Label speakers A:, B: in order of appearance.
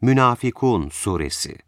A: Münafikun Suresi.